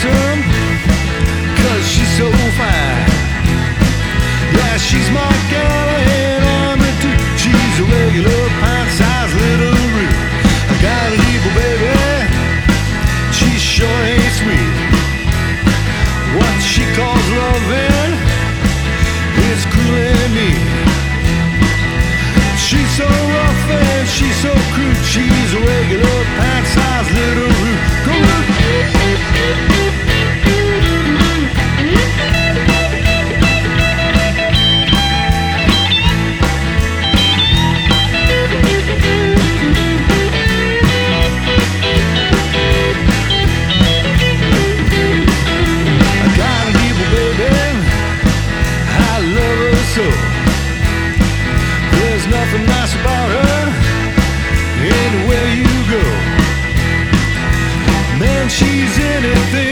bosom Cause she's so fine. Yeah, she's my gal and I'm a dude She's a regular pint-sized little root I got an evil baby. She sure ain't sweet What she calls loving Is cruel and mean. too. There's nothing nice about her anywhere you go. Man, she's anything.